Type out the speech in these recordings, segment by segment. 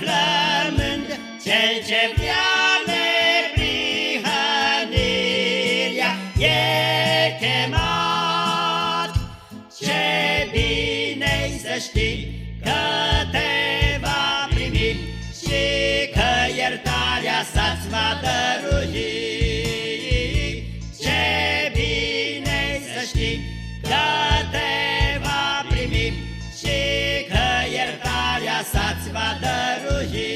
flămând, cel ce vrea neprihănirea e chemat. Ce bine să știi că te va primi și că iertarea să-ți va dărui. Ce bine să știi că te iertarea să-ți va dăruși.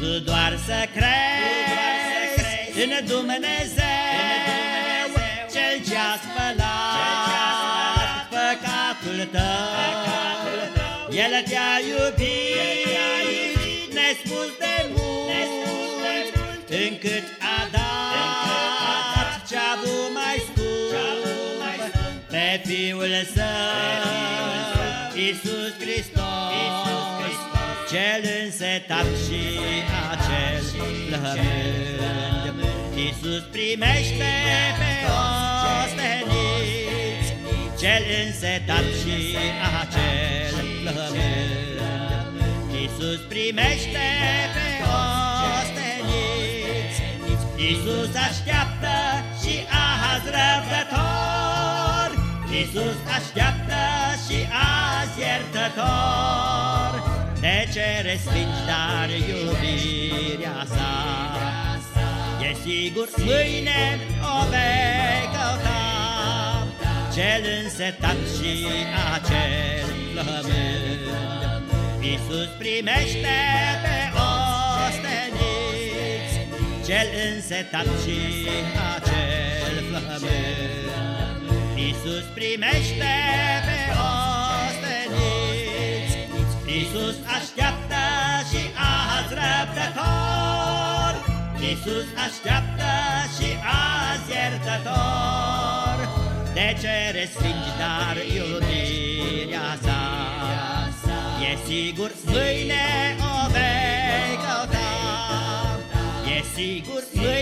Tu doar să crezi în Dumnezeu, Cel ce-a spălat păcatul tău. El te-a iubit nespus de mult, încât a dat ce-a avut mai scump pe Fiul Său, Iisus Hristos, cel însetat și acel plămând. Iisus primește pe osteniți, cel însetat și acel plămând. Iisus primește pe osteniți, Iisus așteaptă și azi răbdător, Iisus așteaptă și azi iertător. De ce respingi dar iubirea sa? E sigur mâine o vei căuta, Cel însetat și acel flămând. Iisus primește pe osteniți, Cel însetat și acel flămând. Iisus primește pe osteniți, Iisus așteaptă și azi iertător. De ce respingi dar iubirea sa? E sigur mâine o vei căuta, E sigur mâine